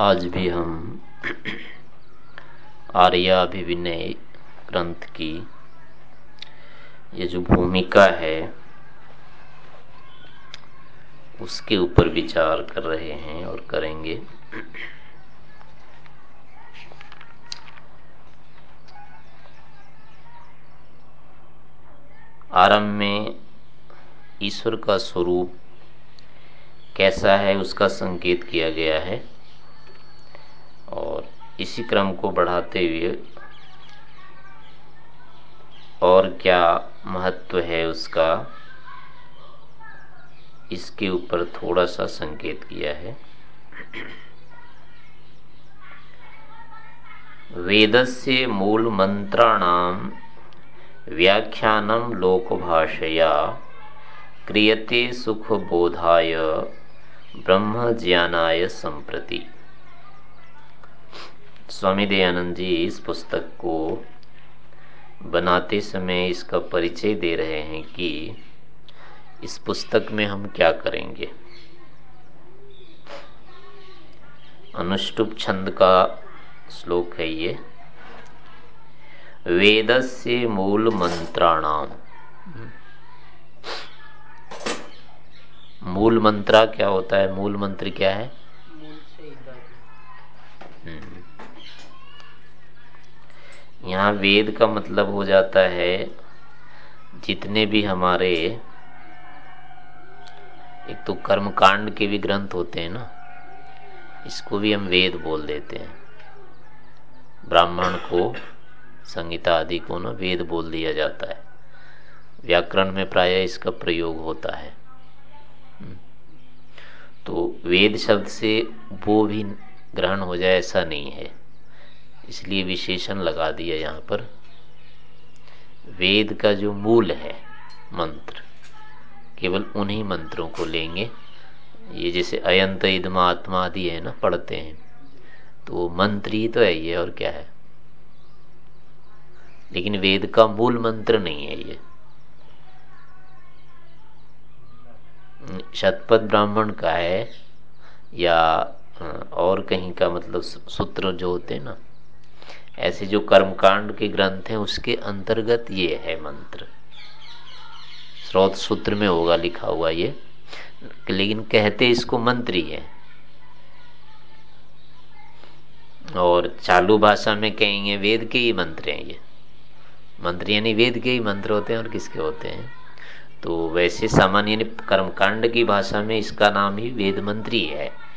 आज भी हम आर्याभिविनय ग्रंथ की ये जो भूमिका है, उसके ऊपर विचार कर रहे हैं और करेंगे। आरंभ में ईश्वर का स्वरूप कैसा है, उसका संकेत किया गया है। इसी क्रम को बढ़ाते हुए और क्या महत्व है उसका? इसके ऊपर थोड़ा सा संकेत किया है। वेदस्य मूल मंत्राणाम व्याख्यानम लोकभाषया क्रियते सुख बोधाय ब्रह्म ज्ञानाय संप्रति स्वामी दयानंद जी इस पुस्तक को बनाते समय इसका परिचय दे रहे हैं कि इस पुस्तक में हम क्या करेंगे। अनुष्टुप छंद का श्लोक है ये। वेद से मूल मंत्राणाम। मूल मंत्रा क्या होता है? मूल मंत्र क्या है? यहाँ वेद का मतलब हो जाता है, जितने भी हमारे एक तो कर्म कांड के भी ग्रंथ होते हैं ना, इसको भी हम वेद बोल देते हैं। ब्राह्मण को संगीता आदि को ना वेद बोल दिया जाता है। व्याकरण में प्राय इसका प्रयोग होता है। हम्म। तो वेद शब्द से वो भी ग्रहण हो जाए ऐसा नहीं है। इसलिए विशेषण लगा दिया यहाँ पर। वेद का जो मूल है, मंत्र, केवल उन्हीं मंत्रों को लेंगे। ये जैसे अयंत इदमा आत्मा आदि है ना, पढ़ते हैं। तो मंत्र ही तो है ये, और क्या है? लेकिन वेद का मूल मंत्र नहीं है ये। शतपथ ब्राह्मण का है, या और कहीं का मतलब सूत्र जो होते हैं ना ऐसे जो कर्मकांड के ग्रंथ हैं, उसके अंतर्गत ये है मंत्र। स्रोत सूत्र में होगा, लिखा हुआ ये। लेकिन कहते इसको मंत्र ही। और चालू भाषा में कहेंगे, वेद के ही मंत्र हैं ये। मंत्र यानी वेद के ही मंत्र होते हैं, और किसके होते हैं? तो वैसे सामान्य कर्मकांड की भाषा में इसका नाम ही वेद मंत्री है।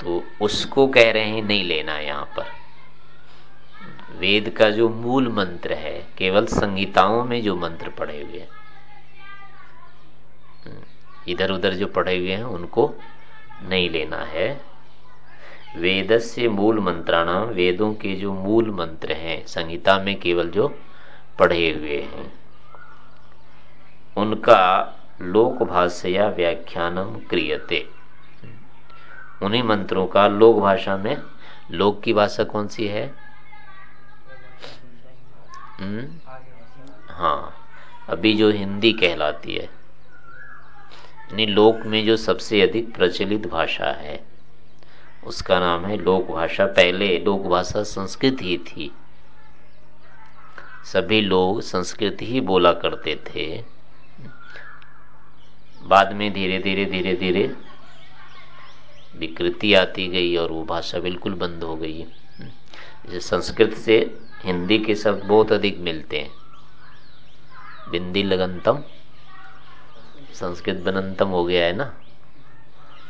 तो उसको कह रहे हैं, नहीं लेना यहाँ पर. वेद का जो मूल मंत्र है, केवल संहिताओं में जो मंत्र पढ़े हुए हैं। इधर उधर जो पढ़े हुए हैं, उनको नहीं लेना है। वेद से मूल मंत्राणा वेदों के जो मूल मंत्र हैं, संहिता में केवल जो पढ़े हुए हैं। उनका लोक भाष्य या व्याख्यानम क्रियते। उन्हीं मंत्रों का लोक भाषा में, लोक की भाषा कौन सी है? हम्म? हाँ अभी जो हिंदी कहलाती है। यानी लोक में जो सबसे अधिक प्रचलित भाषा है, उसका नाम है लोक भाषा। पहले लोक भाषा संस्कृत ही थी। सभी लोग संस्कृत ही बोला करते थे। बाद में धीरे धीरे धीरे धीरे विकृति आती गई और वो भाषा बिल्कुल बंद हो गई जैसे संस्कृत से हिंदी के शब्द बहुत अधिक मिलते हैं। बिंदी लगनतम संस्कृत बनंतम हो गया है ना?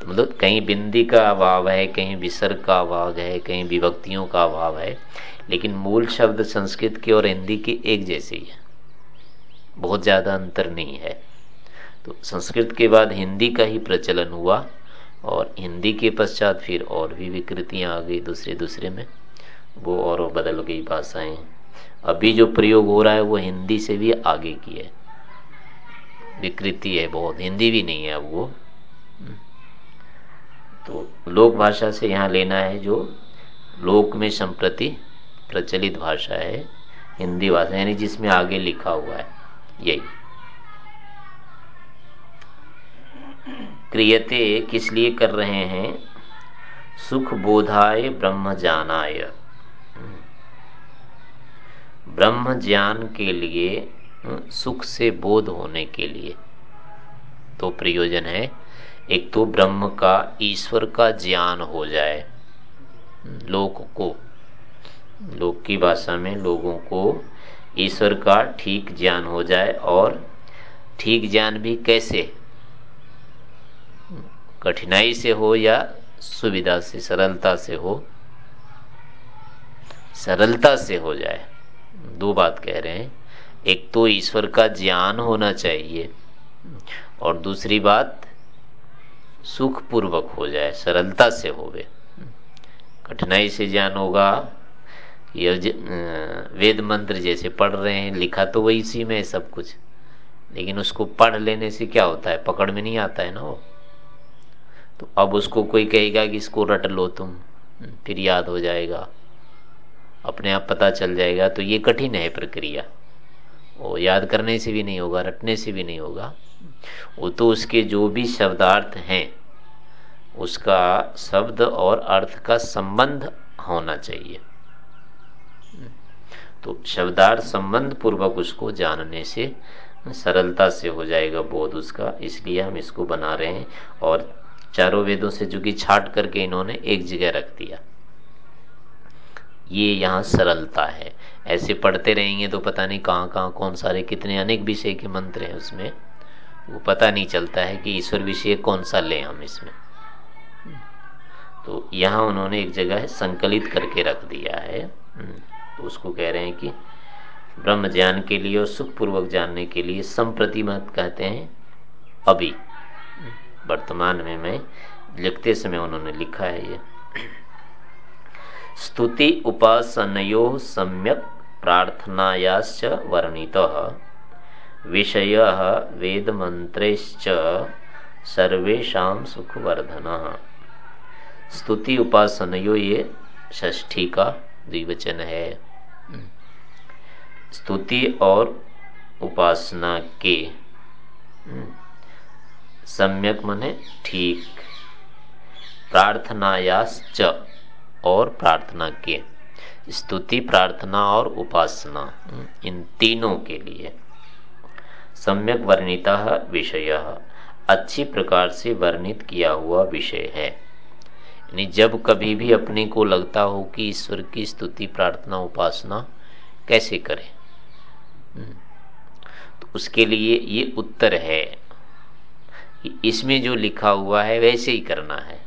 तो मतलब कहीं बिंदी का अभाव है, कहीं विसर्ग का अभाव है, कहीं विभक्तियों का अभाव है, लेकिन मूल शब्द संस्कृत के और हिंदी के एक जैसे ही है। बहुत ज़्यादा अंतर नहीं है। तो संस्कृत के बाद हिंदी का ही प्रचलन हुआ। और हिंदी के पश्चात फिर और भी विकृतियाँ आ गई दूसरे दूसरे में। वो और बदल गई भाषाएँ। अभी जो प्रयोग हो रहा है वो हिंदी से भी आगे की है। विकृति है बहुत। हिंदी भी नहीं है अब वो। तो लोक भाषा से यहाँ लेना है जो लोक में संप्रति प्रचलित भाषा है। हिंदी भाषा, यानी जिसमें आगे लिखा हुआ है। यही। क्रियते किस लिए कर रहे हैं? सुख बोधाय ब्रह्म जानाय। ब्रह्म ज्ञान के लिए सुख से बोध होने के लिए। तो प्रयोजन है, एक तो ब्रह्म का, ईश्वर का ज्ञान हो जाए लोक को। लोक की भाषा में लोगों को ईश्वर का ठीक ज्ञान हो जाए, और ठीक ज्ञान भी कैसे? कठिनाई से हो या सुविधा से, सरलता से हो, सरलता से हो जाए। दो बात कह रहे हैं। एक तो ईश्वर का ज्ञान होना चाहिए और दूसरी बात सुख पूर्वक हो जाए, सरलता से होवे। कठिनाई से ज्ञान होगा। ये वेद मंत्र जैसे पढ़ रहे हैं, लिखा तो वही सी में है सब कुछ। लेकिन उसको पढ़ लेने से क्या होता है? पकड़ में नहीं आता है ना वो? तो अब उसको कोई कहेगा कि इसको रट लो तुम, फिर याद हो जाएगा। अपने आप पता चल जाएगा। तो ये कठिन है प्रक्रिया। वो याद करने से भी नहीं होगा, रटने से भी नहीं होगा। वो तो उसके जो भी शब्दार्थ हैं, उसका शब्द और अर्थ का संबंध होना चाहिए। तो शब्दार्थ संबंध पूर्वक उसको जानने से, सरलता से हो जाएगा बोध उसका। इसलिए हम इसको बना रहे हैं। और चारों वेदों से जो कि छाट करके इन्होंने एक जगह रख दिया। ये यहाँ सरलता है। ऐसे पढ़ते रहेंगे तो पता नहीं कहाँ कहाँ कौन सारे कितने अनेक विषय के मंत्र हैं उसमें। वो पता नहीं चलता है कि ईश्वर विषय कौन सा लें हम इसमें। तो यहाँ उन्होंने एक जगह संकलित करके रख दिया है। तो उसको कह रहे हैं कि ब्रह्म ज्ञान के लिए और सुख पूर्वक जानने के लिए संप्रति मत कहते हैं अभी। वर्तमान में मैं लिखते समय उन्होंने लिखा है ये। स्तुति उपासनो सम्यक प्रार्थनायाश्च वर्णित, विषय वेद मंत्रेश्च सर्वेशा सुखवर्धन। स्तुति उपासनयो ये षष्ठी का द्विवचन है। स्तुति और उपासना के सम्यक मने ठीक। प्रार्थनायाश्च और प्रार्थना के स्तुति, प्रार्थना और उपासना इन तीनों के लिए। सम्यक वर्णिता विषय, अच्छी प्रकार से वर्णित किया हुआ विषय है। यानी जब कभी भी अपने को लगता हो कि ईश्वर की स्तुति, प्रार्थना, उपासना कैसे करें? तो उसके लिए ये उत्तर है। इसमें जो लिखा हुआ है, वैसे ही करना है।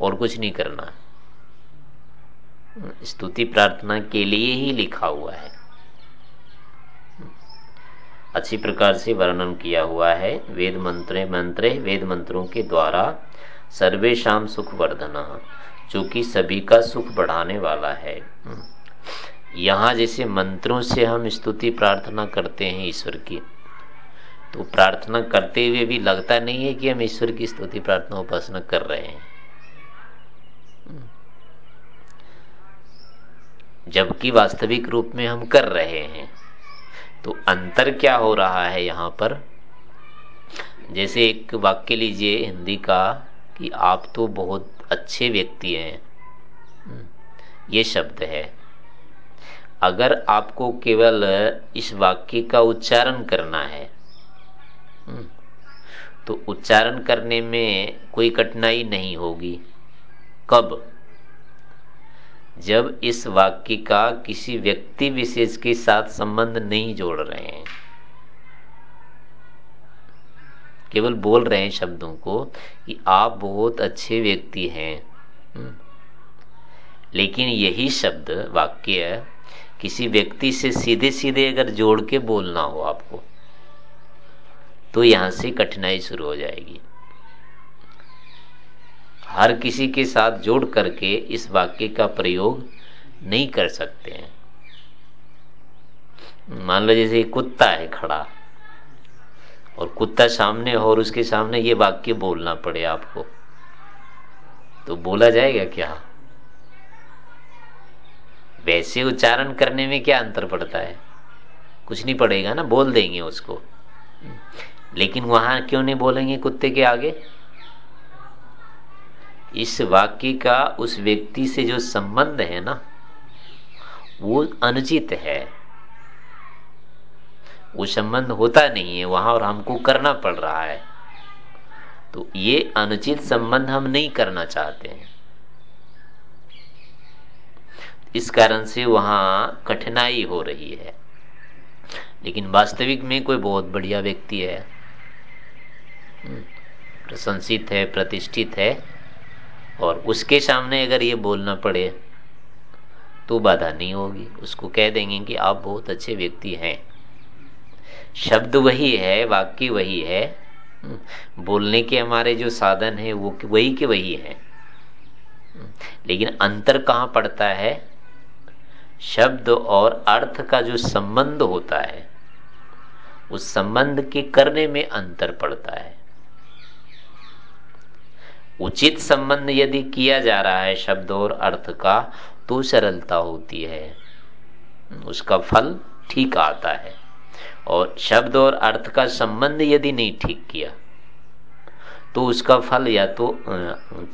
और कुछ नहीं करना। स्तुति प्रार्थना के लिए ही लिखा हुआ है। अच्छी प्रकार से वर्णन किया हुआ है, वेद मंत्र मंत्र, वेद मंत्रों के द्वारा सर्वेशम सुख वर्धना जो कि सभी का सुख बढ़ाने वाला है। यहाँ जैसे मंत्रों से हम स्तुति प्रार्थना करते हैं ईश्वर की तो प्रार्थना करते हुए भी लगता नहीं है कि हम ईश्वर की स्तुति प्रार्थना उपासना कर रहे हैं। जबकि वास्तविक रूप में हम कर रहे हैं। तो अंतर क्या हो रहा है यहाँ पर? जैसे एक वाक्य लीजिए हिंदी का कि आप तो बहुत अच्छे व्यक्ति हैं। ये शब्द है। अगर आपको केवल इस वाक्य का उच्चारण करना है तो उच्चारण करने में कोई कठिनाई नहीं होगी। कब? जब इस वाक्य का किसी व्यक्ति विशेष के साथ संबंध नहीं जोड़ रहे हैं। केवल बोल रहे हैं शब्दों को कि आप बहुत अच्छे व्यक्ति हैं। हम्म। लेकिन यही शब्द वाक्य किसी व्यक्ति से सीधे सीधे अगर जोड़ के बोलना हो आपको तो यहाँ से कठिनाई शुरू हो जाएगी। हर किसी के साथ जोड़ करके इस वाक्य का प्रयोग नहीं कर सकते हैं। मान लो जैसे कुत्ता है खड़ा, और कुत्ता सामने हो और उसके सामने ये वाक्य बोलना पड़े आपको। तो बोला जाएगा क्या? वैसे उच्चारण करने में क्या अंतर पड़ता है? कुछ नहीं पड़ेगा ना, बोल देंगे उसको। लेकिन वहाँ क्यों नहीं बोलेंगे कुत्ते के आगे? इस वाक्य का उस व्यक्ति से जो संबंध है ना, वो अनुचित है। वो संबंध होता नहीं है, वहाँ और हमको करना पड़ रहा है। तो ये अनुचित संबंध हम नहीं करना चाहते हैं। इस कारण से वहाँ कठिनाई हो रही है। लेकिन वास्तविक में कोई बहुत बढ़िया व्यक्ति है। प्रशंसित है, प्रतिष्ठित है, और उसके सामने अगर ये बोलना पड़े तो बाधा नहीं होगी। उसको कह देंगे कि आप बहुत अच्छे व्यक्ति हैं। शब्द वही है, वाक्य वही है। बोलने के हमारे जो साधन है, वो वही के वही है। लेकिन अंतर कहाँ पड़ता है? शब्द और अर्थ का जो संबंध होता है, उस संबंध के करने में अंतर पड़ता है। उचित संबंध यदि किया जा रहा है शब्द और अर्थ का तो सरलता होती है। उसका फल ठीक आता है। और शब्द और अर्थ का संबंध यदि नहीं ठीक किया तो उसका फल या तो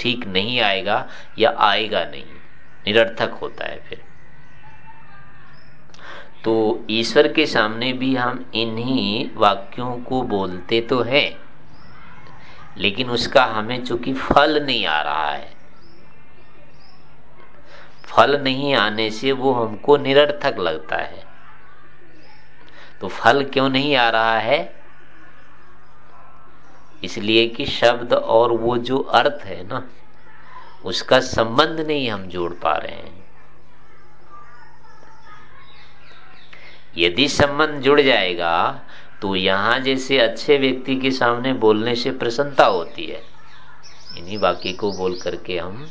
ठीक नहीं आएगा या आएगा नहीं। निरर्थक होता है फिर। तो ईश्वर के सामने भी हम इन्हीं वाक्यों को बोलते तो हैं। लेकिन उसका हमें चूँकि फल नहीं आ रहा है, फल नहीं आने से वो हमको निरर्थक लगता है। तो फल क्यों नहीं आ रहा है? इसलिए कि शब्द और वो जो अर्थ है ना, उसका संबंध नहीं हम जोड़ पा रहे हैं। यदि संबंध जुड़ जाएगा तो यहाँ जैसे अच्छे व्यक्ति के सामने बोलने से प्रसन्नता होती है। इन्हीं वाक्य को बोल करके हम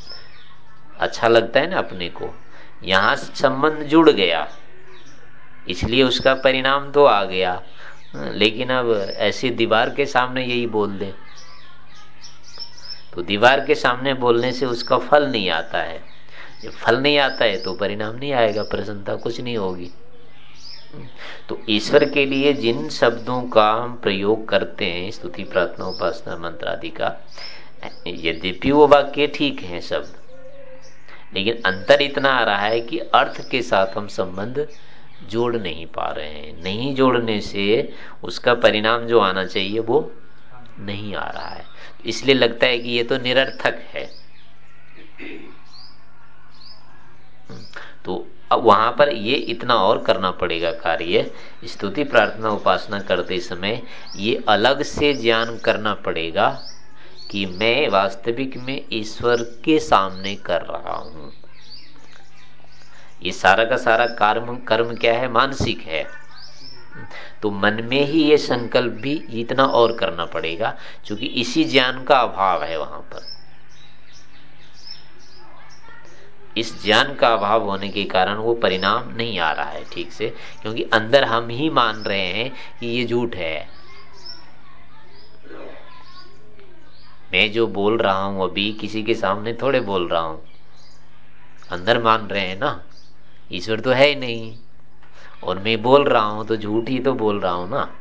अच्छा लगता है ना अपने को। यहाँ संबंध जुड़ गया, इसलिए उसका परिणाम तो आ गया। लेकिन अब ऐसी दीवार के सामने यही बोल दे। तो दीवार के सामने बोलने से उसका फल नहीं आता है। जब फल नहीं आता है तो परिणाम नहीं आएगा, प्रसन्नता कुछ नहीं होगी। तो ईश्वर के लिए जिन शब्दों का हम प्रयोग करते हैं, स्तुति, प्रार्थना, उपासना, मंत्र आदि का, यद्यपि वो वाक्य ठीक है शब्द लेकिन अंतर इतना आ रहा है कि अर्थ के साथ हम संबंध जोड़ नहीं पा रहे हैं। नहीं जोड़ने से उसका परिणाम जो आना चाहिए वो नहीं आ रहा है। इसलिए लगता है कि ये तो निरर्थक है। तो अब वहाँ पर ये इतना और करना पड़ेगा कार्य। स्तुति, प्रार्थना, उपासना करते समय ये अलग से ज्ञान करना पड़ेगा कि मैं वास्तविक में ईश्वर के सामने कर रहा हूँ। ये सारा का सारा कर्म कर्म क्या है? मानसिक है। तो मन में ही ये संकल्प भी इतना और करना पड़ेगा, क्योंकि इसी ज्ञान का अभाव है वहाँ पर। इस ज्ञान का अभाव होने के कारण वो परिणाम नहीं आ रहा है ठीक से, क्योंकि अंदर हम ही मान रहे हैं कि ये झूठ है। मैं जो बोल रहा हूँ अभी किसी के सामने थोड़े बोल रहा हूँ। अंदर मान रहे हैं ना? ईश्वर तो है ही नहीं। और मैं बोल रहा हूँ तो झूठ ही तो बोल रहा हूँ ना?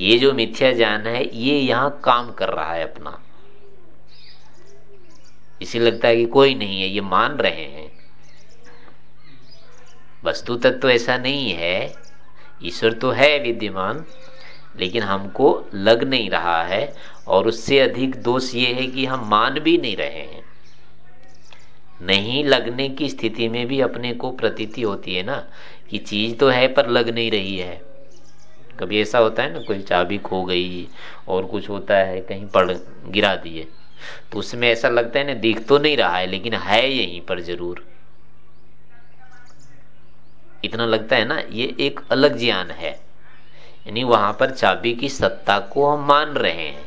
ये जो मिथ्या ज्ञान है, ये यहाँ काम कर रहा है अपना। इसे लगता है कि कोई नहीं है, ये मान रहे हैं। वस्तु तत्व तो ऐसा नहीं है, ईश्वर तो है विद्यमान, लेकिन हमको लग नहीं रहा है, और उससे अधिक दोष ये है कि हम मान भी नहीं रहे हैं। नहीं लगने की स्थिति में भी अपने को प्रतीति होती है ना, कि चीज़ तो है पर लग नहीं रही है। कभी ऐसा होता है ना, कोई चाबी खो गई, और कुछ होता है, कहीं पड़ गिरा दिए। तो उसमें ऐसा लगता है ना, दिख तो नहीं रहा है, लेकिन है यहीं पर ज़रूर। इतना लगता है ना, ये एक अलग ज्ञान है। यानी वहाँ पर चाबी की सत्ता को हम मान रहे हैं।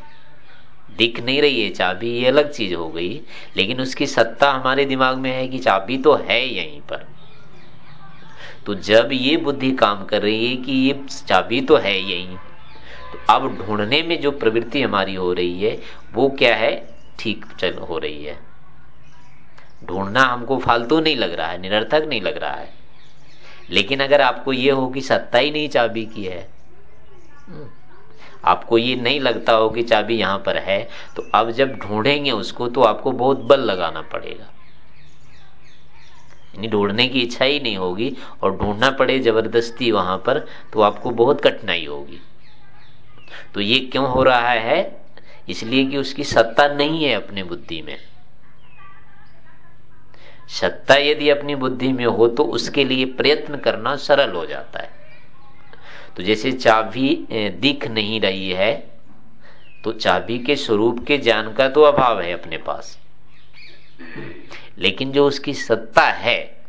दिख नहीं रही है चाबी, ये अलग चीज़ हो गई, लेकिन उसकी सत्ता हमारे दिमाग में है कि चाबी तो है यहीं पर। तो जब ये बुद्धि काम कर रही है कि ये चाबी तो है यहीं तो अब ढूँढने में जो प्रवृत्ति हमारी हो रही है, वो क्या है? ठीक चल हो रही है। ढूंढना हमको फालतू नहीं लग रहा है निरर्थक नहीं लग रहा है। लेकिन अगर आपको ये हो कि सत्ता ही नहीं चाबी की है हम्म, आपको ये नहीं लगता हो कि चाबी यहाँ पर है तो अब जब ढूंढेंगे उसको तो आपको बहुत बल लगाना पड़ेगा। यानी ढूँढने की इच्छा ही नहीं होगी और ढूंढना पड़े ज़बरदस्ती वहाँ पर तो आपको बहुत कठिनाई होगी। तो ये क्यों हो रहा है? इसलिए कि उसकी सत्ता नहीं है अपनी बुद्धि में। सत्ता यदि अपनी बुद्धि में हो तो उसके लिए प्रयत्न करना सरल हो जाता है। तो जैसे चाबी दिख नहीं रही है तो चाबी के स्वरूप के ज्ञान का तो अभाव है अपने पास। लेकिन जो उसकी सत्ता है,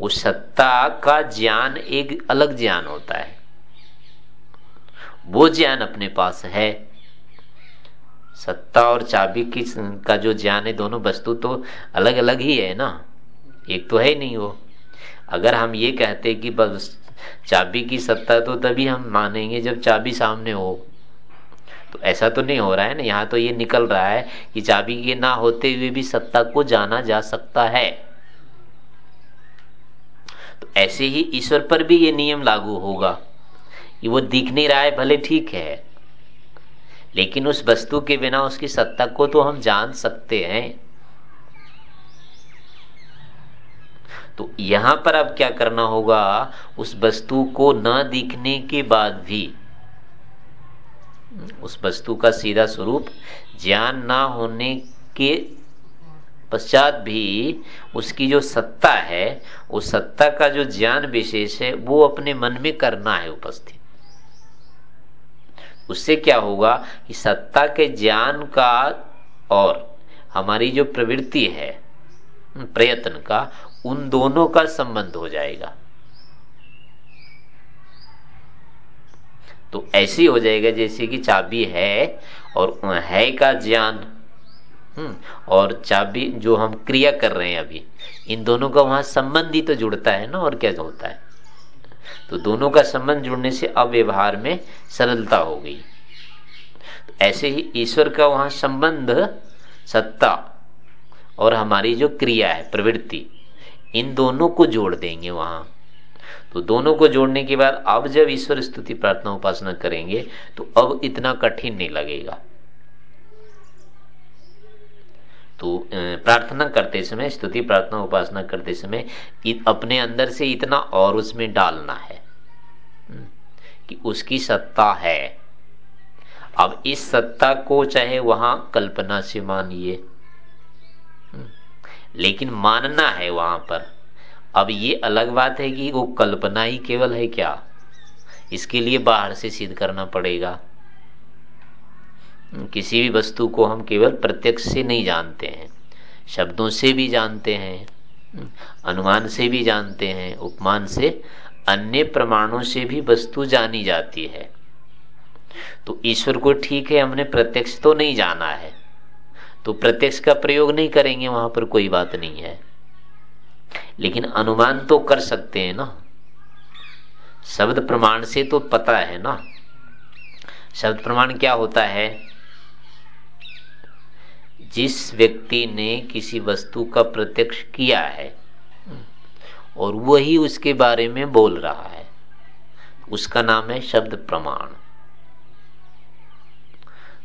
उस सत्ता का ज्ञान एक अलग ज्ञान होता है। वो ज्ञान अपने पास है सत्ता और चाबी की का जो ज्ञान है, दोनों वस्तु तो अलग अलग ही है ना। एक तो है नहीं वो। अगर हम ये कहते कि बस चाबी की सत्ता तो तभी हम मानेंगे जब चाबी सामने हो। तो ऐसा तो नहीं हो रहा है ना। यहाँ तो ये निकल रहा है कि चाबी के ना होते हुए भी सत्ता को जाना जा सकता है। तो ऐसे ही ईश्वर पर भी ये नियम लागू होगा कि वो दिख नहीं रहा है, भले ठीक है। लेकिन उस वस्तु के बिना उसकी सत्ता को तो हम जान सकते हैं। तो यहाँ पर अब क्या करना होगा? उस वस्तु को न दिखने के बाद भी, उस वस्तु का सीधा स्वरूप ज्ञान ना होने के पश्चात भी उसकी जो सत्ता है, उस सत्ता का जो ज्ञान विशेष है, वो अपने मन में करना है उपस्थित। उससे क्या होगा कि सत्ता के ज्ञान का और हमारी जो प्रवृत्ति है प्रयत्न का उन दोनों का संबंध हो जाएगा। तो ऐसी हो जाएगा जैसे कि चाबी है और है का ज्ञान। हम्म, और चाबी जो हम क्रिया कर रहे हैं अभी इन दोनों का वहाँ संबंध ही तो जुड़ता है ना और क्या होता है? तो दोनों का संबंध जुड़ने से अव्यवहार में सरलता हो गई। तो ऐसे ही ईश्वर का वहाँ संबंध सत्ता और हमारी जो क्रिया है, प्रवृत्ति, इन दोनों को जोड़ देंगे वहाँ। तो दोनों को जोड़ने के बाद अब जब ईश्वर स्तुति प्रार्थना उपासना करेंगे तो अब इतना कठिन नहीं लगेगा। तो प्रार्थना करते समय स्तुति प्रार्थना उपासना करते समय अपने अंदर से इतना और उसमें डालना है हम्म, कि उसकी सत्ता है। अब इस सत्ता को चाहे वहाँ कल्पना से मानिए हम्म, लेकिन मानना है वहाँ पर। अब ये अलग बात है कि वो कल्पना ही केवल है क्या? इसके लिए बाहर से सिद्ध करना पड़ेगा। किसी भी वस्तु को हम केवल प्रत्यक्ष से नहीं जानते हैं। शब्दों से भी जानते हैं, अनुमान से भी जानते हैं, उपमान से, अन्य प्रमाणों से भी वस्तु जानी जाती है। तो ईश्वर को ठीक है, हमने प्रत्यक्ष तो नहीं जाना है। तो प्रत्यक्ष का प्रयोग नहीं करेंगे, वहाँ पर कोई बात नहीं है। लेकिन अनुमान तो कर सकते हैं ना। शब्द प्रमाण से तो पता है ना। शब्द प्रमाण क्या होता है? जिस व्यक्ति ने किसी वस्तु का प्रत्यक्ष किया है और वही उसके बारे में बोल रहा है उसका नाम है शब्द प्रमाण।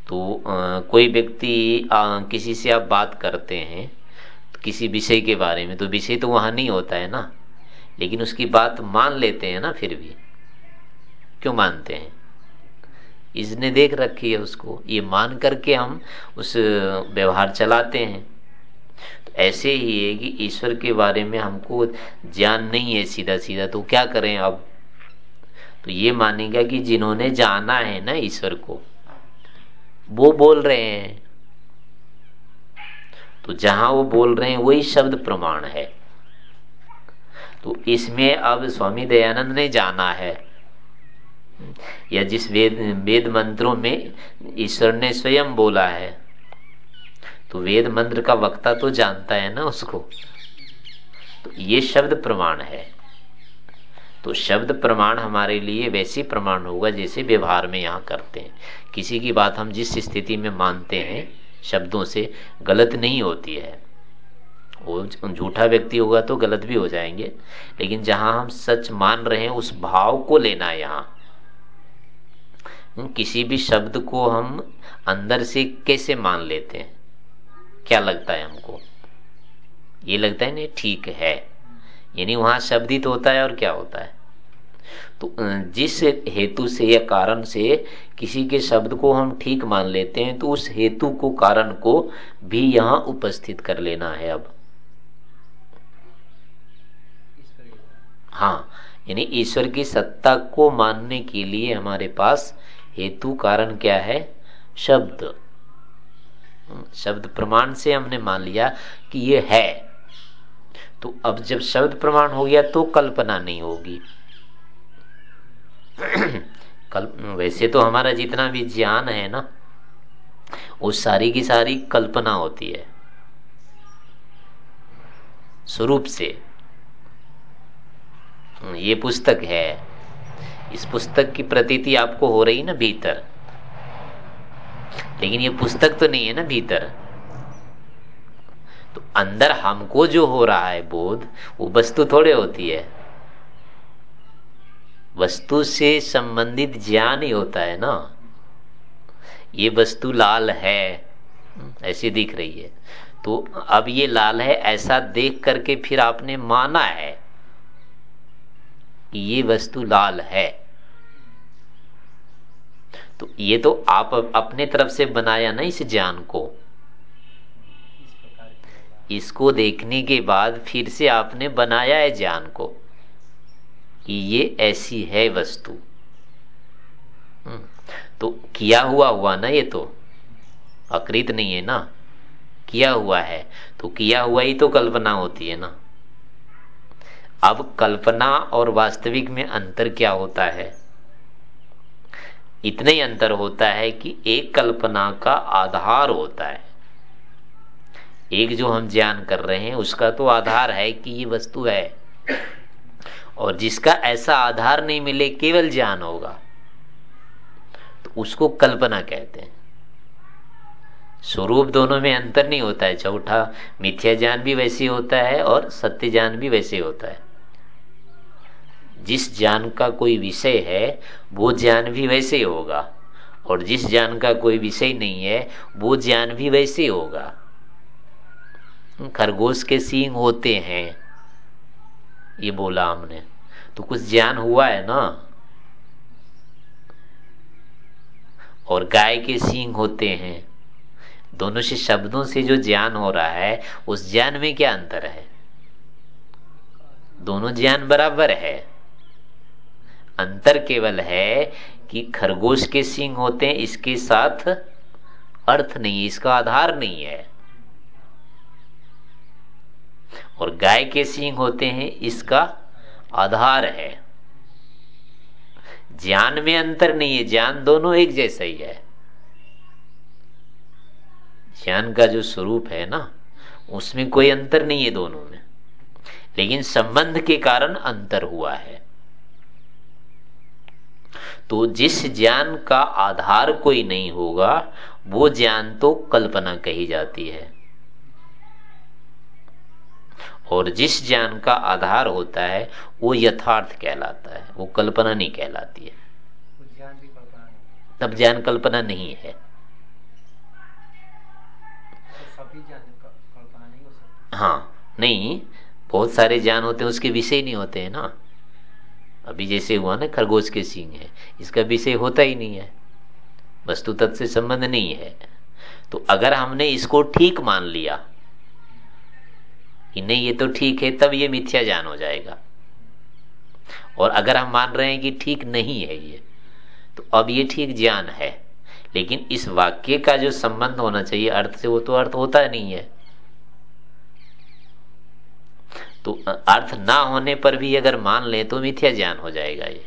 तो आ, कोई व्यक्ति किसी से आप बात करते हैं तो किसी विषय के बारे में तो विषय तो वहाँ नहीं होता है ना? लेकिन उसकी बात मान लेते हैं ना फिर भी। क्यों मानते हैं? इसने देख रखी है उसको। ये मान करके हम उस व्यवहार चलाते हैं। तो ऐसे ही है कि ईश्वर के बारे में हमको ज्ञान नहीं है सीधा सीधा तो क्या करें अब? तो ये मानेगा कि जिन्होंने जाना है ना ईश्वर को, वो बोल रहे हैं। तो जहाँ वो बोल रहे हैं, वही शब्द प्रमाण है। तो इसमें अब स्वामी दयानंद ने जाना है। या जिस वेद वेद मंत्रों में ईश्वर ने स्वयं बोला है तो वेद मंत्र का वक्ता तो जानता है ना उसको। तो ये शब्द प्रमाण है। तो शब्द प्रमाण हमारे लिए वैसे प्रमाण होगा जैसे व्यवहार में यहाँ करते हैं। किसी की बात हम जिस स्थिति में मानते हैं, शब्दों से गलत नहीं होती है। वो झूठा व्यक्ति होगा तो गलत भी हो जाएँगे। लेकिन जहाँ हम सच मान रहे हैं, उस भाव को लेना यहाँ। किसी भी शब्द को हम अंदर से कैसे मान लेते हैं? क्या लगता है हमको? ये लगता है नहीं ठीक है। यानी वहाँ शब्दित होता है और क्या होता है? तो जिस हेतु से या कारण से किसी के शब्द को हम ठीक मान लेते हैं तो उस हेतु को, कारण को भी यहाँ उपस्थित कर लेना है अब। हाँ यानी ईश्वर की सत्ता को मानने के लिए हमारे पास हेतु कारण क्या है? शब्द। शब्द प्रमाण से हमने मान लिया कि ये है। तो अब जब शब्द प्रमाण हो गया तो कल्पना नहीं होगी। कल वैसे तो हमारा जितना भी ज्ञान है ना, वो सारी की सारी कल्पना होती है। स्वरूप से। ये पुस्तक है। इस पुस्तक की प्रतीति आपको हो रही ना भीतर? लेकिन ये पुस्तक तो नहीं है ना भीतर। तो अंदर हमको जो हो रहा है बोध, वो वस्तु थोड़े होती है। वस्तु से संबंधित ज्ञान ही होता है ना। ये वस्तु लाल है, ऐसी दिख रही है। तो अब ये लाल है, ऐसा देख करके फिर आपने माना है। कि ये वस्तु लाल है। तो ये तो आप अपने तरफ़ से बनाया ना इस ज्ञान को। इसको देखने के बाद फिर से आपने बनाया है ज्ञान को कि ये ऐसी है वस्तु। हम्म, तो किया हुआ हुआ ना ये तो? अकृत नहीं है ना? किया हुआ है। तो किया हुआ ही तो कल्पना होती है ना। अब कल्पना और वास्तविक में अंतर क्या होता है? इतने ही अंतर होता है कि एक कल्पना का आधार होता है। एक जो हम ज्ञान कर रहे हैं, उसका तो आधार है कि ये वस्तु है। और जिसका ऐसा आधार नहीं मिले, केवल ज्ञान होगा। तो उसको कल्पना कहते हैं। स्वरूप दोनों में अंतर नहीं होता है। चौथा मिथ्या ज्ञान भी वैसे होता है और सत्य ज्ञान भी वैसे होता है। जिस ज्ञान का कोई विषय है, वो ज्ञान भी वैसे होगा। और जिस ज्ञान का कोई विषय नहीं है, वो ज्ञान भी वैसे होगा। खरगोश के सींग होते हैं, ये बोला हमने। तो कुछ ज्ञान हुआ है ना? और गाय के सींग होते हैं। दोनों से शब्दों से जो ज्ञान हो रहा है, उस ज्ञान में क्या अंतर है? दोनों ज्ञान बराबर है। अंतर केवल है कि खरगोश के सिंह होते हैं, इसके साथ अर्थ नहीं है, इसका आधार नहीं है। और गाय के सिंह होते हैं, इसका आधार है। ज्ञान में अंतर नहीं है, ज्ञान दोनों एक जैसा ही है। ज्ञान का जो स्वरूप है ना, उसमें कोई अंतर नहीं है दोनों में। लेकिन संबंध के कारण अंतर हुआ है। तो जिस ज्ञान का आधार कोई नहीं होगा वो ज्ञान तो कल्पना कही जाती है। और जिस ज्ञान का आधार होता है वो यथार्थ कहलाता है वो कल्पना नहीं कहलाती है। तब ज्ञान कल्पना नहीं है। तो हाँ नहीं बहुत सारे ज्ञान होते हैं उसके विषय नहीं होते हैं ना। अभी जैसे हुआ ना खरगोश के सींग है, इसका विषय होता ही नहीं है। वस्तु तत्व से संबंध नहीं है। तो अगर हमने इसको ठीक मान लिया, कि नहीं ये तो ठीक है, तब ये मिथ्या ज्ञान हो जाएगा। और अगर हम मान रहे हैं कि ठीक नहीं है ये तो अब ये ठीक ज्ञान है। लेकिन इस वाक्य का जो संबंध होना चाहिए, अर्थ से वो तो अर्थ होता नहीं है। तो अर्थ ना होने पर भी अगर मान ले तो मिथ्या ज्ञान हो जाएगा ये।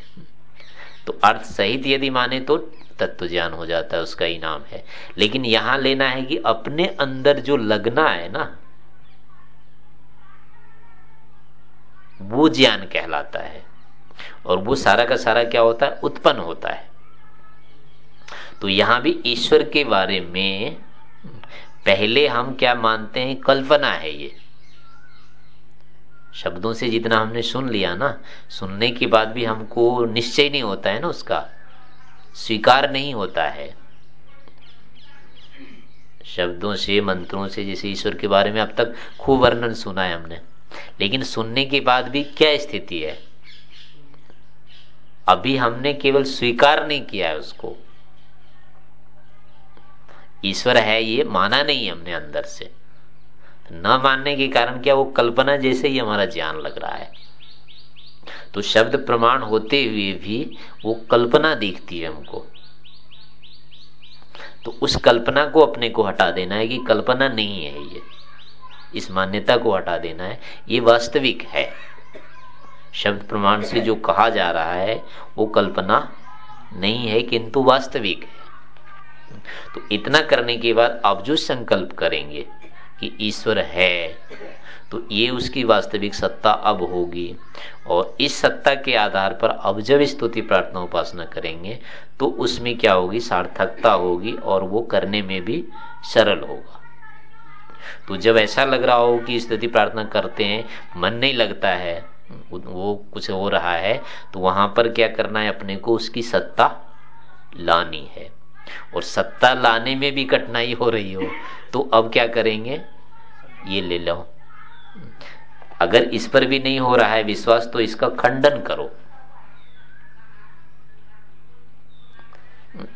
तो अर्थ सहित यदि माने तो तत्व ज्ञान हो जाता है, उसका इनाम है। लेकिन यहाँ लेना है कि अपने अंदर जो लगना है ना, वो ज्ञान कहलाता है। और वो सारा का सारा क्या होता है? उत्पन्न होता है। तो यहाँ भी ईश्वर के बारे में पहले हम क्या मानते हैं? कल्पना है ये। शब्दों से जितना हमने सुन लिया ना, सुनने के बाद भी हमको निश्चय नहीं होता है ना उसका। स्वीकार नहीं होता है। शब्दों से, मंत्रों से, जैसे ईश्वर के बारे में अब तक खूब वर्णन सुना है हमने। लेकिन सुनने के बाद भी क्या स्थिति है? अभी हमने केवल स्वीकार नहीं किया है उसको। ईश्वर है ये, माना नहीं हमने अंदर से। न मानने के कारण क्या वो कल्पना जैसे ही हमारा ज्ञान लग रहा है? तो शब्द प्रमाण होते हुए भी वो कल्पना दिखती है हमको। तो उस कल्पना को अपने को हटा देना है कि कल्पना नहीं है ये। इस मान्यता को हटा देना है। ये वास्तविक है। शब्द प्रमाण से जो कहा जा रहा है, वो कल्पना नहीं है, किंतु वास्तविक है। तो इतना करने के बाद आप जो संकल्प करेंगे कि ईश्वर है तो ये उसकी वास्तविक सत्ता अब होगी। और इस सत्ता के आधार पर अब जब स्तुति प्रार्थना उपासना करेंगे तो उसमें क्या होगी? सार्थकता होगी और वो करने में भी सरल होगा। तो जब ऐसा लग रहा हो कि स्तुति प्रार्थना करते हैं, मन नहीं लगता है, वो कुछ हो रहा है तो वहाँ पर क्या करना है? अपने को उसकी सत्ता लानी है। और सत्ता लाने में भी कठिनाई हो रही हो तो अब क्या करेंगे? ये ले लो। अगर इस पर भी नहीं हो रहा है विश्वास तो इसका खंडन करो।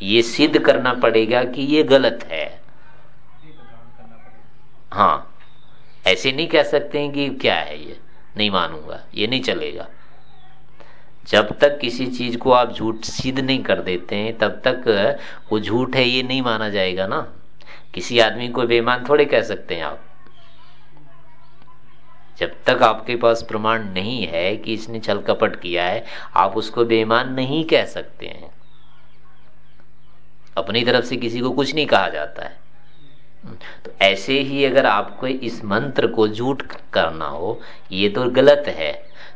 ये सिद्ध करना पड़ेगा कि ये गलत है। हाँ ऐसे नहीं कह सकते हैं कि क्या है ये। नहीं मानूँगा, ये नहीं चलेगा। जब तक किसी चीज़ को आप झूठ सिद्ध नहीं कर देते हैं, तब तक वो झूठ है, ये नहीं माना जाएगा ना। किसी आदमी को बेईमान थोड़े कह सकते हैं आप। जब तक आपके पास प्रमाण नहीं है कि इसने छल कपट किया है, आप उसको बेईमान नहीं कह सकते हैं। अपनी तरफ़ से किसी को कुछ नहीं कहा जाता है। तो ऐसे ही अगर आपको इस मंत्र को झूठ करना हो, ये तो गलत है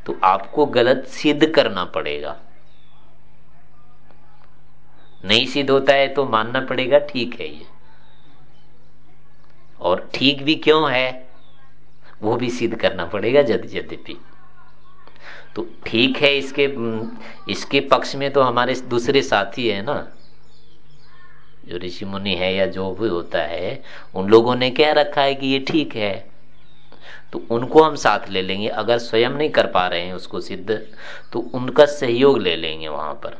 तो आपको गलत सिद्ध करना पड़ेगा। नहीं सिद्ध होता है तो मानना पड़ेगा, ठीक है ये। और ठीक भी क्यों है? वो भी सिद्ध करना पड़ेगा जद यद्यपि। तो ठीक है इसके इसके पक्ष में तो हमारे दूसरे साथी है ना। जो ऋषि मुनि है या जो भी होता है, उन लोगों ने कह रखा है कि ये ठीक है? तो उनको हम साथ ले लेंगे। अगर स्वयं नहीं कर पा रहे हैं उसको सिद्ध तो उनका सहयोग ले लेंगे वहाँ पर।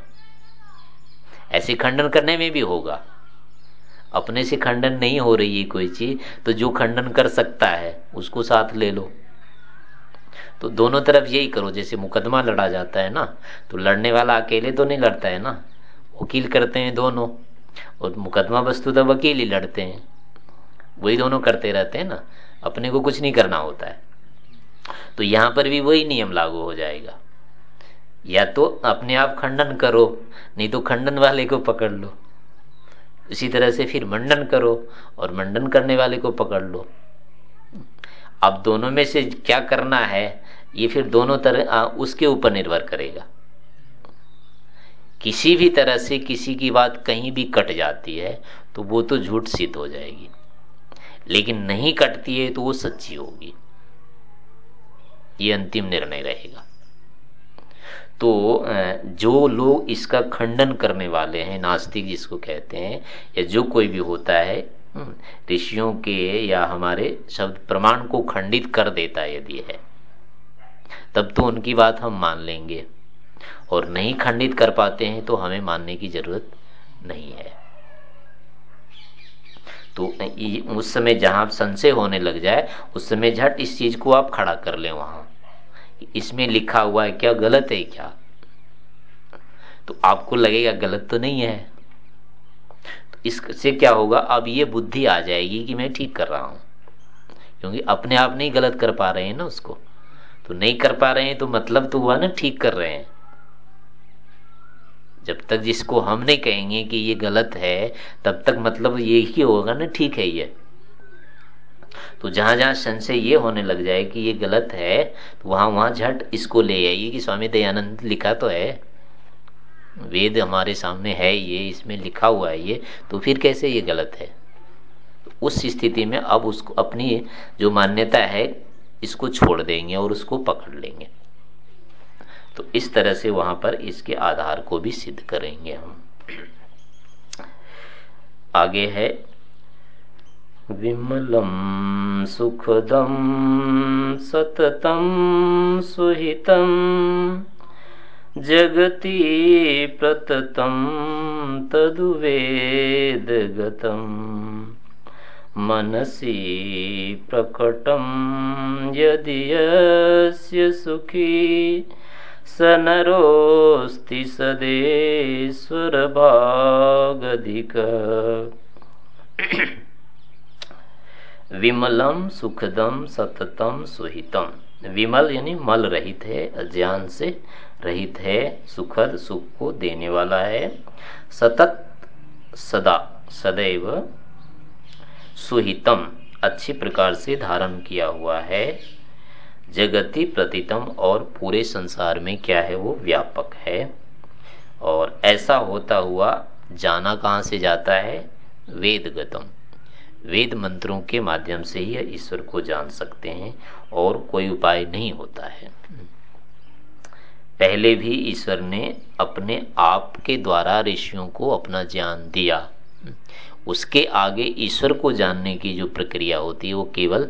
ऐसे खंडन करने में भी होगा। अपने से खंडन नहीं हो रही है कोई चीज़ तो जो खंडन कर सकता है, उसको साथ ले लो। तो दोनों तरफ़ यही करो, जैसे मुकदमा लड़ा जाता है ना तो लड़ने वाला अकेले तो नहीं लड़ता है ना? वकील करते हैं दोनों, और मुकदमा वस्तु तो वकील ही लड़ते हैं। वही दोनों करते रहते हैं ना, अपने को कुछ नहीं करना होता है। तो यहाँ पर भी वही नियम लागू हो जाएगा। या तो अपने आप खंडन करो, नहीं तो खंडन वाले को पकड़ लो। इसी तरह से फिर मंडन करो और मंडन करने वाले को पकड़ लो। अब दोनों में से क्या करना है, ये फिर दोनों तरह उसके ऊपर निर्भर करेगा। किसी भी तरह से किसी की बात कहीं भी कट जाती है तो वो तो झूठ सिद्ध हो जाएगी। लेकिन नहीं कटती है तो वो सच्ची होगी। ये अंतिम निर्णय रहेगा। तो जो लोग इसका खंडन करने वाले हैं नास्तिक जिसको कहते हैं या जो कोई भी होता है हम्म, ऋषियों के या हमारे शब्द प्रमाण को खंडित कर देता यदि है तब तो उनकी बात हम मान लेंगे। और नहीं खंडित कर पाते हैं तो हमें मानने की ज़रूरत नहीं है। तो उस समय जहाँ संशय होने लग जाए उस समय झट इस चीज़ को आप खड़ा कर ले वहाँ। इसमें लिखा हुआ है, क्या गलत है क्या? तो आपको लगेगा गलत तो नहीं है। तो इससे क्या होगा, अब ये बुद्धि आ जाएगी कि मैं ठीक कर रहा हूँ। क्योंकि अपने आप नहीं गलत कर पा रहे हैं ना उसको। तो नहीं कर पा रहे हैं तो मतलब तो हुआ ना ठीक कर रहे हैं। जब तक जिसको हम नहीं कहेंगे कि ये गलत है, तब तक मतलब ये ही होगा ना, ठीक है ये। तो जहाँ जहाँ संशय ये होने लग जाए कि ये गलत है तो वहाँ वहाँ झट इसको ले आइए कि स्वामी दयानंद लिखा तो है। वेद हमारे सामने है ये, इसमें लिखा हुआ है ये तो फिर कैसे ये गलत है? तो उस स्थिति में अब उसको अपनी जो मान्यता है, इसको छोड़ देंगे और उसको पकड़ लेंगे। तो इस तरह से वहाँ पर इसके आधार को भी सिद्ध करेंगे हम। आगे है विमलं सुखदं, सततं, सुहितं। जगति प्रततं तदुवेदगतं मनसि प्रकटं, यदि यस्य सुखी, स नरोऽस्ति सदेश्वरभागधिक। विमलम, सुखदम, सततम, सुहितम। विमल यानी मल रहित है अज्ञान से रहित है, सुखद, सुख को देने वाला है। सतत, सदा, सदैव, सुहितम, अच्छी प्रकार से धारण किया हुआ है। जगति प्रतितम और पूरे संसार में क्या है, वो व्यापक है। और ऐसा होता हुआ जाना कहाँ से जाता है? वेदगतम। वेद मंत्रों के माध्यम से ही ईश्वर को जान सकते हैं और कोई उपाय नहीं होता है। पहले भी ईश्वर ने अपने आप के द्वारा ऋषियों को अपना ज्ञान दिया। उसके आगे ईश्वर को जानने की जो प्रक्रिया होती है, वो केवल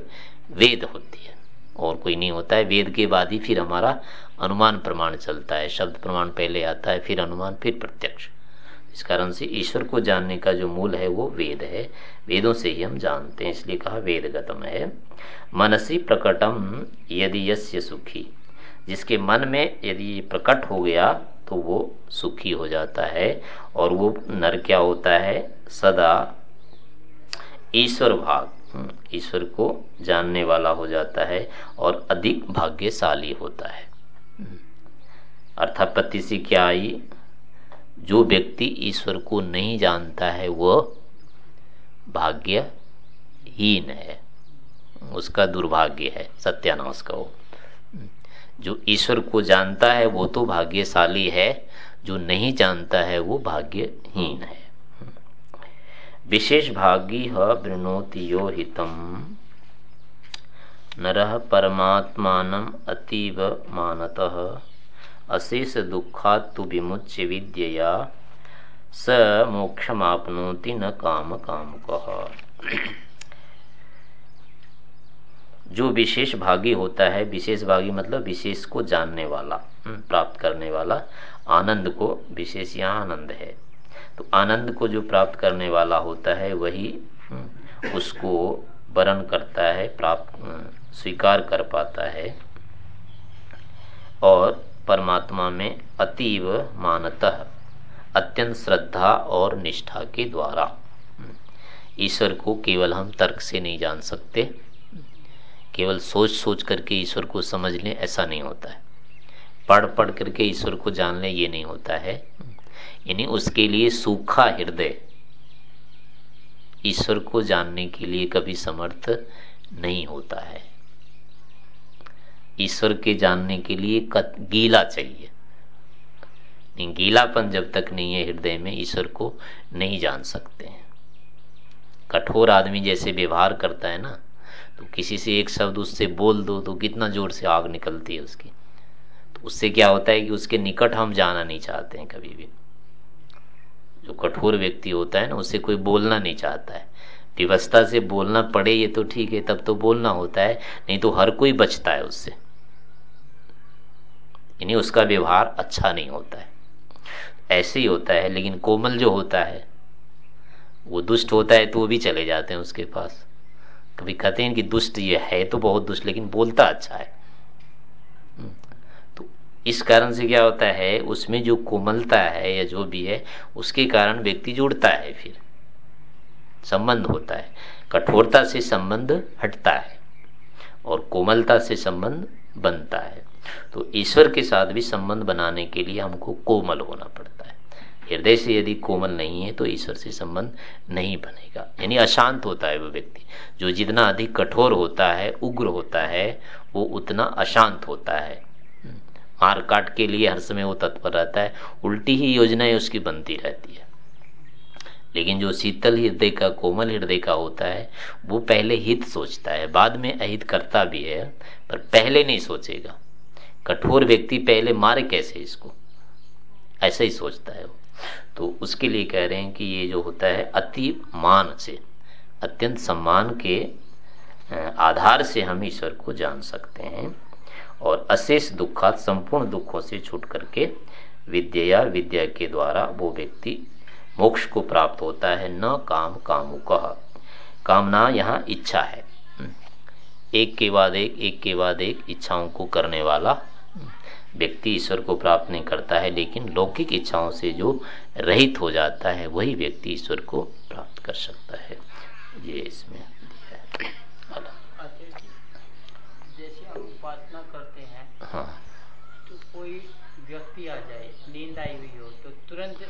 वेद होती है। और कोई नहीं होता है। वेद के बाद ही फिर हमारा अनुमान प्रमाण चलता है। शब्द प्रमाण पहले आता है, फिर अनुमान, फिर प्रत्यक्ष। इस कारण से ईश्वर को जानने का जो मूल है वो वेद है। वेदों से ही हम जानते हैं इसलिए कहा वेदगतम है। मनसी प्रकटम यदि यस्य सुखी। जिसके मन में यदि प्रकट हो गया तो वो सुखी हो जाता है और वो नर क्या होता है? सदा ईश्वर भाग हम्म, ईश्वर को जानने वाला हो जाता है और अधिक भाग्यशाली होता है। हम्म, अर्थापत्ति से क्या आई? जो व्यक्ति ईश्वर को नहीं जानता है, वह भाग्यहीन है। उसका दुर्भाग्य है, सत्यानाश का वो जो ईश्वर को जानता है, वो तो भाग्यशाली है। जो नहीं जानता है, वो भाग्यहीन है। विशेष भागी वृणोति यो हितम। नर परमात्मान अतीव मानतः। अशेष दुखात्तु विमुच्य स मोक्षमापनोति न काम काम कह जो विशेष भागी होता है विशेष भागी मतलब विशेष को जानने वाला हम्म, प्राप्त करने वाला आनंद को विशेष यहाँ आनंद है। तो आनंद को जो प्राप्त करने वाला होता है वही हम्म, उसको वरण करता है प्राप्त हम्म, स्वीकार कर पाता है। और परमात्मा में अतीव मानतः, अत्यंत श्रद्धा और निष्ठा के द्वारा। ईश्वर को केवल हम तर्क से नहीं जान सकते। केवल सोच सोच करके ईश्वर को समझ लें, ऐसा नहीं होता है। पढ़ पढ़ करके ईश्वर को जान लें, ये नहीं होता है। यानी उसके लिए सूखा हृदय ईश्वर को जानने के लिए कभी समर्थ नहीं होता है। ईश्वर के जानने के लिए गीला चाहिए। गीलापन जब तक नहीं है हृदय में, ईश्वर को नहीं जान सकते हैं। कठोर आदमी जैसे व्यवहार करता है ना तो किसी से एक शब्द उससे बोल दो तो कितना ज़ोर से आग निकलती है उसकी। तो उससे क्या होता है कि उसके निकट हम जाना नहीं चाहते हैं कभी भी। जो कठोर व्यक्ति होता है ना उससे कोई बोलना नहीं चाहता है। व्यवस्था से बोलना पड़े ये तो ठीक है, तब तो बोलना होता है, नहीं तो हर कोई बचता है उससे। यानी उसका व्यवहार अच्छा नहीं होता है। ऐसे ही होता है लेकिन कोमल जो होता है वो दुष्ट होता है तो वो भी चले जाते हैं उसके पास। कभी कहते हैं कि दुष्ट ये है तो बहुत दुष्ट लेकिन बोलता अच्छा है। हम्म, तो इस कारण से क्या होता है उसमें जो कोमलता है या जो भी है उसके कारण व्यक्ति जुड़ता है फिर। संबंध होता है। कठोरता से संबंध हटता है और कोमलता से संबंध बनता है। तो ईश्वर के साथ भी संबंध बनाने के लिए हमको कोमल होना पड़ता है। हृदय से यदि कोमल नहीं है तो ईश्वर से संबंध नहीं बनेगा। यानी अशांत होता है वो व्यक्ति। जो जितना अधिक कठोर होता है, उग्र होता है, वो उतना अशांत होता है। मार काट के लिए हर समय वो तत्पर रहता है। उल्टी ही योजनाएँ उसकी बनती रहती है। लेकिन जो शीतल हृदय का, कोमल हृदय का होता है, वो पहले हित सोचता है। बाद में अहित करता भी है, पर पहले नहीं सोचेगा। कठोर व्यक्ति पहले मारे कैसे इसको? ऐसा ही सोचता है वो। तो उसके लिए कह रहे हैं कि ये जो होता है, अति मान से, अत्यंत सम्मान के आधार से हम ईश्वर को जान सकते हैं और अशेष दुखा, संपूर्ण दुखों से छूट करके विद्या या विद्या के द्वारा वो व्यक्ति मोक्ष को प्राप्त होता है, न काम कामु कह कामना यहाँ इच्छा है। एक के बाद एक एक के बाद एक इच्छाओं को करने वाला व्यक्ति ईश्वर को प्राप्त नहीं करता है लेकिन लौकिक इच्छाओं से जो रहित हो जाता है वही व्यक्ति ईश्वर को प्राप्त कर सकता है। ये इसमें जैसे हम उपासना करते हैं हाँ। तो कोई व्यक्ति आ जाए नींद आई हुई हो तो तुरंत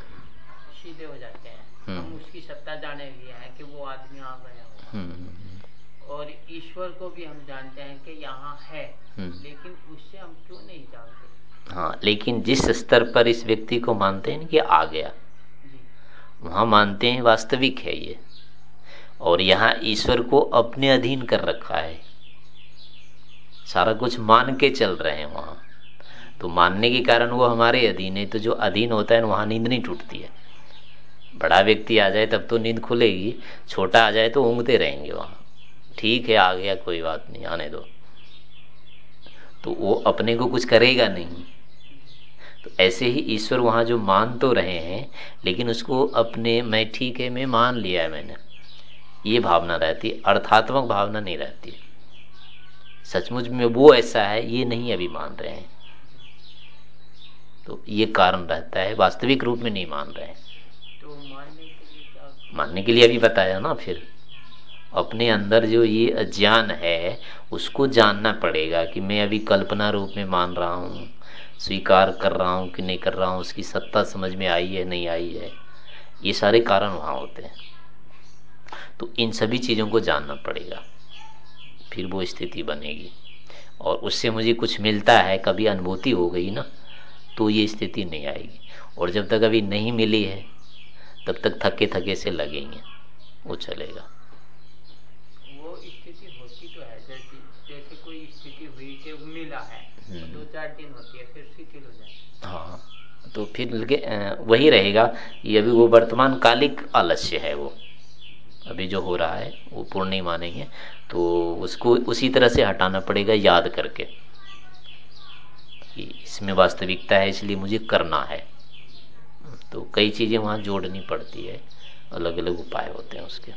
सीधे हो जाते हैं। हम हम्म। उसकी सत्ता जाने लिए हैं कि वो आदमी आ गया हो। हम्म, हम्म, और ईश्वर को भी हम जानते हैं कि यहाँ है लेकिन उससे हम क्यों नहीं जानते? हाँ लेकिन जिस स्तर पर इस व्यक्ति को मानते हैं कि आ गया, वहाँ मानते हैं वास्तविक है ये। और यहाँ ईश्वर को अपने अधीन कर रखा है। सारा कुछ मान के चल रहे हैं वहाँ। तो मानने के कारण वो हमारे अधीन है तो जो अधीन होता है वहाँ नींद नहीं टूटती है। बड़ा व्यक्ति आ जाए, तब तो नींद खुलेगी, छोटा आ जाए तो ऊँगते रहेंगे वहाँ। ठीक है, आ गया, कोई बात नहीं, आने दो। तो वो अपने को कुछ करेगा नहीं। तो ऐसे ही ईश्वर वहाँ जो मान तो रहे हैं लेकिन उसको अपने मैं ठीक है मैं मान लिया है मैंने। ये भावना रहती है अर्थात्मक भावना नहीं रहती सचमुच में वो ऐसा है ये नहीं अभी मान रहे हैं। तो ये कारण रहता है वास्तविक रूप में नहीं मान रहे हैं। तो मानने के लिए मानने के लिए अभी बताया ना फिर। अपने अंदर जो ये अज्ञान है उसको जानना पड़ेगा कि मैं अभी कल्पना रूप में मान रहा हूँ। स्वीकार कर रहा हूँ कि नहीं कर रहा हूँ, उसकी सत्ता समझ में आई है, नहीं आई है, ये सारे कारण वहाँ होते हैं। तो इन सभी चीज़ों को जानना पड़ेगा, फिर वो स्थिति बनेगी। और उससे मुझे कुछ मिलता है, कभी अनुभूति हो गई ना तो ये स्थिति नहीं आएगी। और जब तक अभी नहीं मिली है, तब तक थके थके से लगेंगे, वो चलेगा। वो स्थिति होती तो है, जैसे कोई स्थिति हुई कि मिला है। दो चार दिन होती है फिर शिथिल हो जाती है। हाँ तो फिर लगे वही रहेगा। ये अभी वो वर्तमान कालिक आलस्य है वो। अभी जो हो रहा है वो पूर्ण नहीं मानेंगे तो उसको उसी तरह से हटाना पड़ेगा याद करके। कि इसमें वास्तविकता है इसलिए मुझे करना है। तो कई चीज़ें वहाँ जोड़नी पड़ती है अलग अलग उपाय होते हैं उसके।